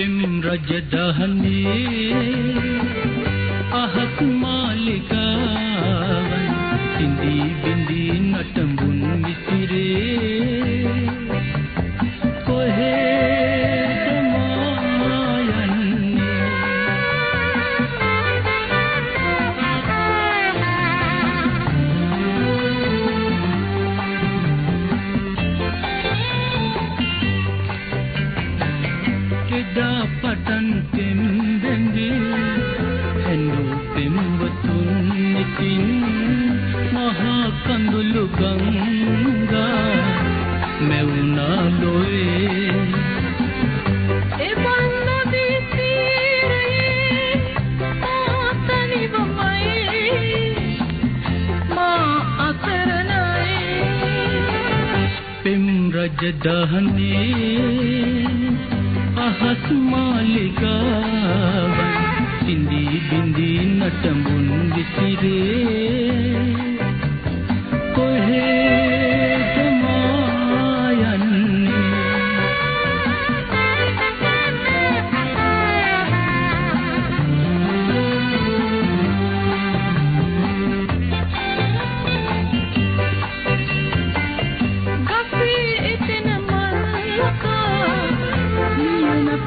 පෙම් රජ දහනේ අහක් මාල එදා පටන් පෙම්බෙන්ගේ හැනු පෙම්වතුන් ඉතින් මහා කඳුළු ගංගා මැවුනා ලොවේ එවන් නදී තීරයේ ආතනිවමයි මා අසරණයි. පෙම් රජ දහනේ අහස් මාලිගාවන් සිඳී බිඳී නටඹුන් විසිරේ. කොහේ